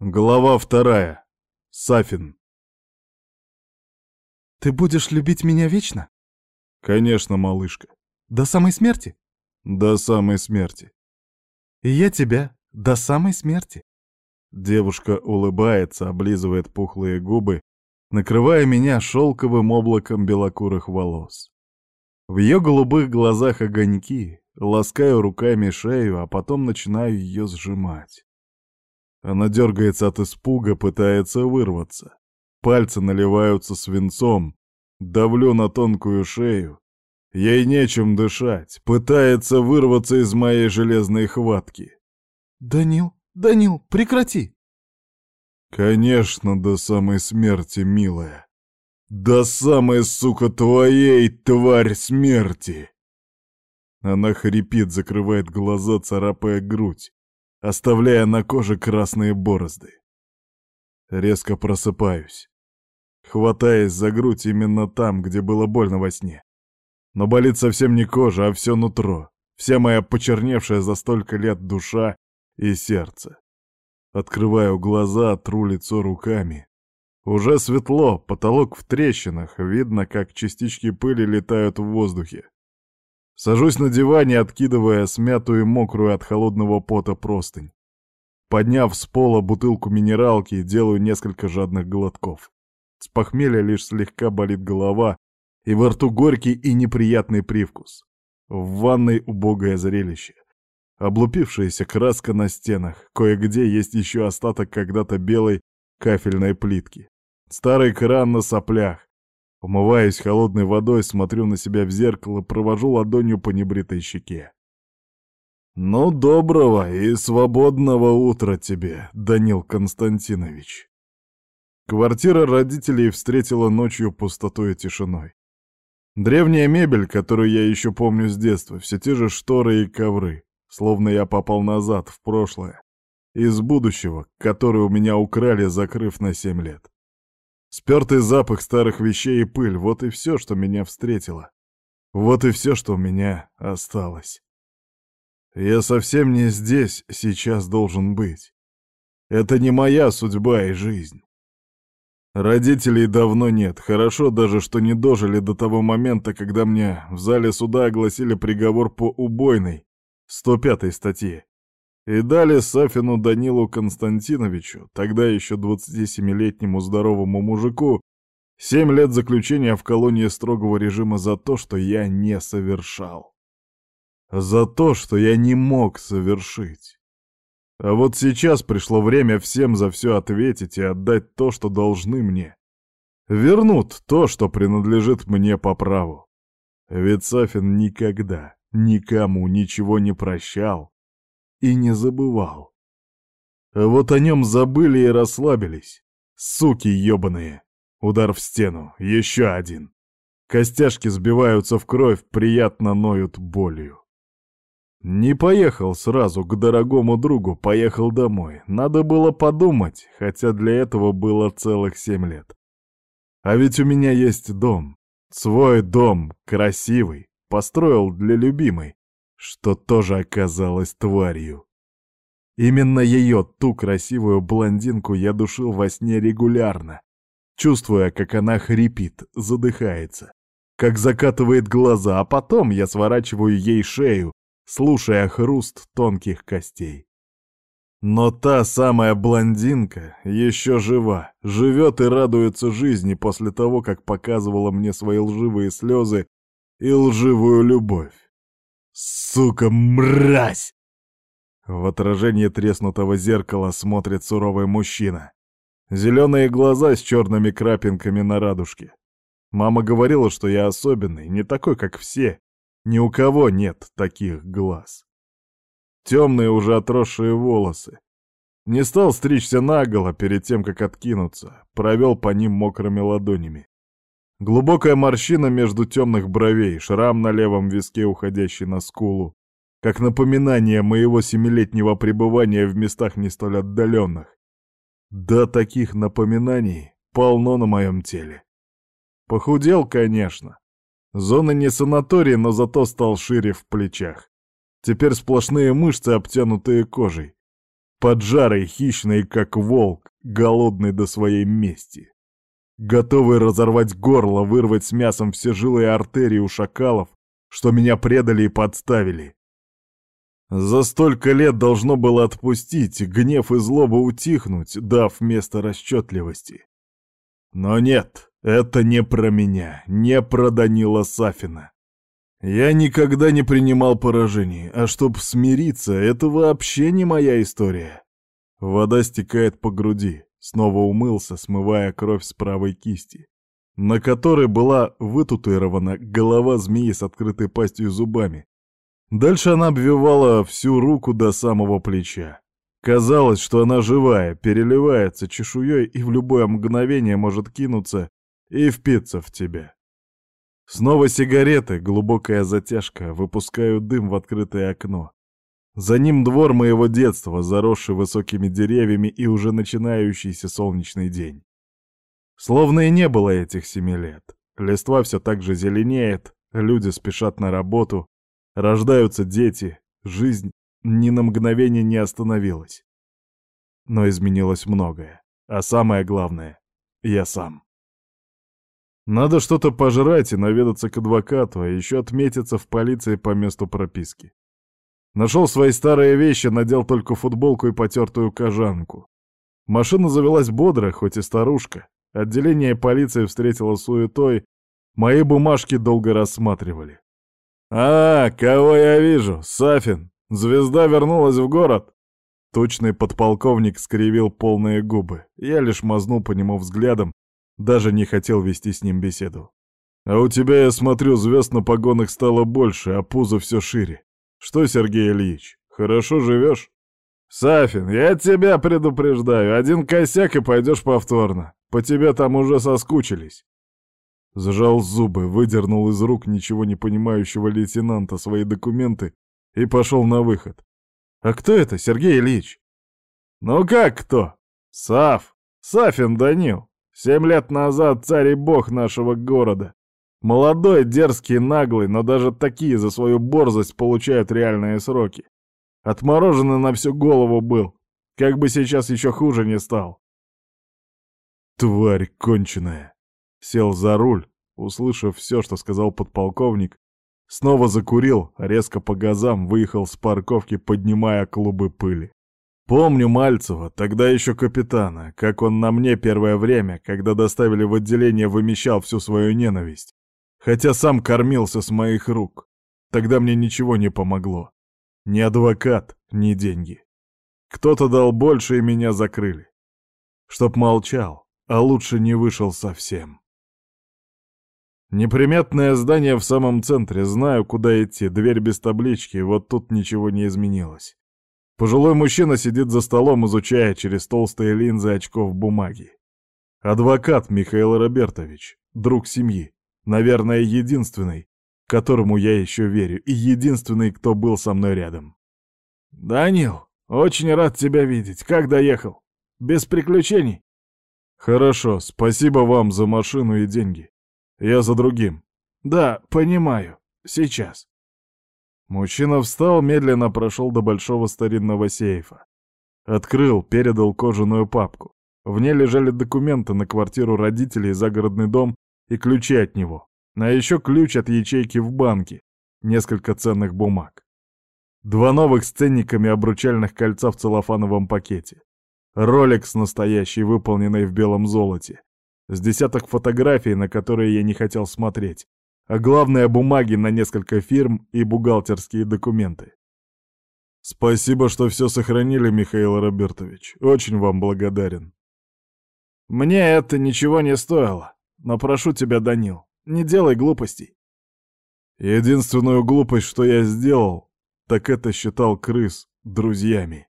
Глава вторая. Сафин. «Ты будешь любить меня вечно?» «Конечно, малышка. До самой смерти?» До самой смерти». «И я тебя до самой смерти». Девушка улыбается, облизывает пухлые губы, накрывая меня шелковым облаком белокурых волос. В ее голубых глазах огоньки, ласкаю руками шею, а потом начинаю ее сжимать. Она дергается от испуга, пытается вырваться. Пальцы наливаются свинцом. Давлю на тонкую шею. Ей нечем дышать. Пытается вырваться из моей железной хватки. «Данил, Данил, прекрати!» «Конечно, до самой смерти, милая. До самой, сука, твоей, тварь смерти!» Она хрипит, закрывает глаза, царапая грудь оставляя на коже красные борозды. Резко просыпаюсь, хватаясь за грудь именно там, где было больно во сне. Но болит совсем не кожа, а все нутро, вся моя почерневшая за столько лет душа и сердце. Открываю глаза, тру лицо руками. Уже светло, потолок в трещинах, видно, как частички пыли летают в воздухе. Сажусь на диване, откидывая смятую и мокрую от холодного пота простынь. Подняв с пола бутылку минералки, делаю несколько жадных глотков. С похмелья лишь слегка болит голова, и во рту горький и неприятный привкус. В ванной убогое зрелище. Облупившаяся краска на стенах, кое-где есть еще остаток когда-то белой кафельной плитки. Старый кран на соплях, Умываюсь холодной водой, смотрю на себя в зеркало, провожу ладонью по небритой щеке. «Ну, доброго и свободного утра тебе, Данил Константинович!» Квартира родителей встретила ночью пустотой и тишиной. Древняя мебель, которую я еще помню с детства, все те же шторы и ковры, словно я попал назад, в прошлое, из будущего, которое у меня украли, закрыв на семь лет. Спертый запах старых вещей и пыль — вот и все, что меня встретило. Вот и все, что у меня осталось. Я совсем не здесь сейчас должен быть. Это не моя судьба и жизнь. Родителей давно нет. Хорошо даже, что не дожили до того момента, когда мне в зале суда огласили приговор по убойной, 105-й статье и дали Сафину Данилу Константиновичу, тогда еще 27-летнему здоровому мужику, семь лет заключения в колонии строгого режима за то, что я не совершал. За то, что я не мог совершить. А вот сейчас пришло время всем за все ответить и отдать то, что должны мне. Вернут то, что принадлежит мне по праву. Ведь Сафин никогда никому ничего не прощал и не забывал. А вот о нем забыли и расслабились. Суки ёбаные. Удар в стену, еще один. Костяшки сбиваются в кровь, приятно ноют болью. Не поехал сразу к дорогому другу, поехал домой. Надо было подумать, хотя для этого было целых семь лет. А ведь у меня есть дом. Свой дом, красивый, построил для любимой что тоже оказалась тварью. Именно ее, ту красивую блондинку, я душил во сне регулярно, чувствуя, как она хрипит, задыхается, как закатывает глаза, а потом я сворачиваю ей шею, слушая хруст тонких костей. Но та самая блондинка еще жива, живет и радуется жизни после того, как показывала мне свои лживые слезы и лживую любовь. Сука, мразь! В отражении треснутого зеркала смотрит суровый мужчина. Зеленые глаза с черными крапинками на радужке. Мама говорила, что я особенный, не такой, как все. Ни у кого нет таких глаз. Темные уже отросшие волосы. Не стал стричься наголо перед тем, как откинуться. Провел по ним мокрыми ладонями. Глубокая морщина между темных бровей, шрам на левом виске, уходящий на скулу, как напоминание моего семилетнего пребывания в местах не столь отдаленных. Да таких напоминаний полно на моем теле. Похудел, конечно. Зона не санаторий, но зато стал шире в плечах. Теперь сплошные мышцы, обтянутые кожей. поджарый, хищный, как волк, голодный до своей мести. Готовый разорвать горло, вырвать с мясом все жилы и артерии у шакалов, что меня предали и подставили. За столько лет должно было отпустить, гнев и злоба утихнуть, дав место расчетливости. Но нет, это не про меня, не про Данила Сафина. Я никогда не принимал поражений, а чтоб смириться, это вообще не моя история. Вода стекает по груди, снова умылся, смывая кровь с правой кисти, на которой была вытатуирована голова змеи с открытой пастью и зубами. Дальше она обвивала всю руку до самого плеча. Казалось, что она живая, переливается чешуей и в любое мгновение может кинуться и впиться в тебя. Снова сигареты, глубокая затяжка, выпускаю дым в открытое окно. За ним двор моего детства, заросший высокими деревьями и уже начинающийся солнечный день. Словно и не было этих семи лет. Листва все так же зеленеет, люди спешат на работу, рождаются дети, жизнь ни на мгновение не остановилась. Но изменилось многое, а самое главное — я сам. Надо что-то пожрать и наведаться к адвокату, а еще отметиться в полиции по месту прописки. Нашел свои старые вещи, надел только футболку и потертую кожанку. Машина завелась бодро, хоть и старушка. Отделение полиции встретило суетой, мои бумажки долго рассматривали. «А, кого я вижу? Сафин!» Звезда вернулась в город. Точный подполковник скривил полные губы. Я лишь мазнул по нему взглядом, даже не хотел вести с ним беседу. А у тебя, я смотрю, звезд на погонах стало больше, а пузо все шире. Что, Сергей Ильич, хорошо живешь? Сафин, я тебя предупреждаю, один косяк и пойдешь повторно. По тебе там уже соскучились. Сжал зубы, выдернул из рук ничего не понимающего лейтенанта свои документы и пошел на выход. «А кто это, Сергей Ильич?» «Ну как кто? Сав, Сафин Данил. Семь лет назад царь и бог нашего города. Молодой, дерзкий, наглый, но даже такие за свою борзость получают реальные сроки. Отмороженный на всю голову был. Как бы сейчас еще хуже не стал. Тварь конченая. Сел за руль, услышав все, что сказал подполковник, Снова закурил, резко по газам выехал с парковки, поднимая клубы пыли. Помню Мальцева, тогда еще капитана, как он на мне первое время, когда доставили в отделение, вымещал всю свою ненависть. Хотя сам кормился с моих рук. Тогда мне ничего не помогло. Ни адвокат, ни деньги. Кто-то дал больше, и меня закрыли. Чтоб молчал, а лучше не вышел совсем. Неприметное здание в самом центре, знаю, куда идти, дверь без таблички, вот тут ничего не изменилось. Пожилой мужчина сидит за столом, изучая через толстые линзы очков бумаги. Адвокат Михаил Робертович, друг семьи, наверное, единственный, которому я еще верю, и единственный, кто был со мной рядом. «Данил, очень рад тебя видеть. Как доехал? Без приключений?» «Хорошо, спасибо вам за машину и деньги. Я за другим. Да, понимаю. Сейчас. Мужчина встал, медленно прошел до большого старинного сейфа. Открыл, передал кожаную папку. В ней лежали документы на квартиру родителей, загородный дом и ключи от него. А еще ключ от ячейки в банке, несколько ценных бумаг. Два новых с ценниками обручальных кольца в целлофановом пакете. Ролекс настоящий, выполненный в белом золоте с десяток фотографий, на которые я не хотел смотреть, а главное бумаги на несколько фирм и бухгалтерские документы. Спасибо, что все сохранили, Михаил Робертович. Очень вам благодарен. Мне это ничего не стоило, но прошу тебя, Данил, не делай глупостей. Единственную глупость, что я сделал, так это считал крыс друзьями.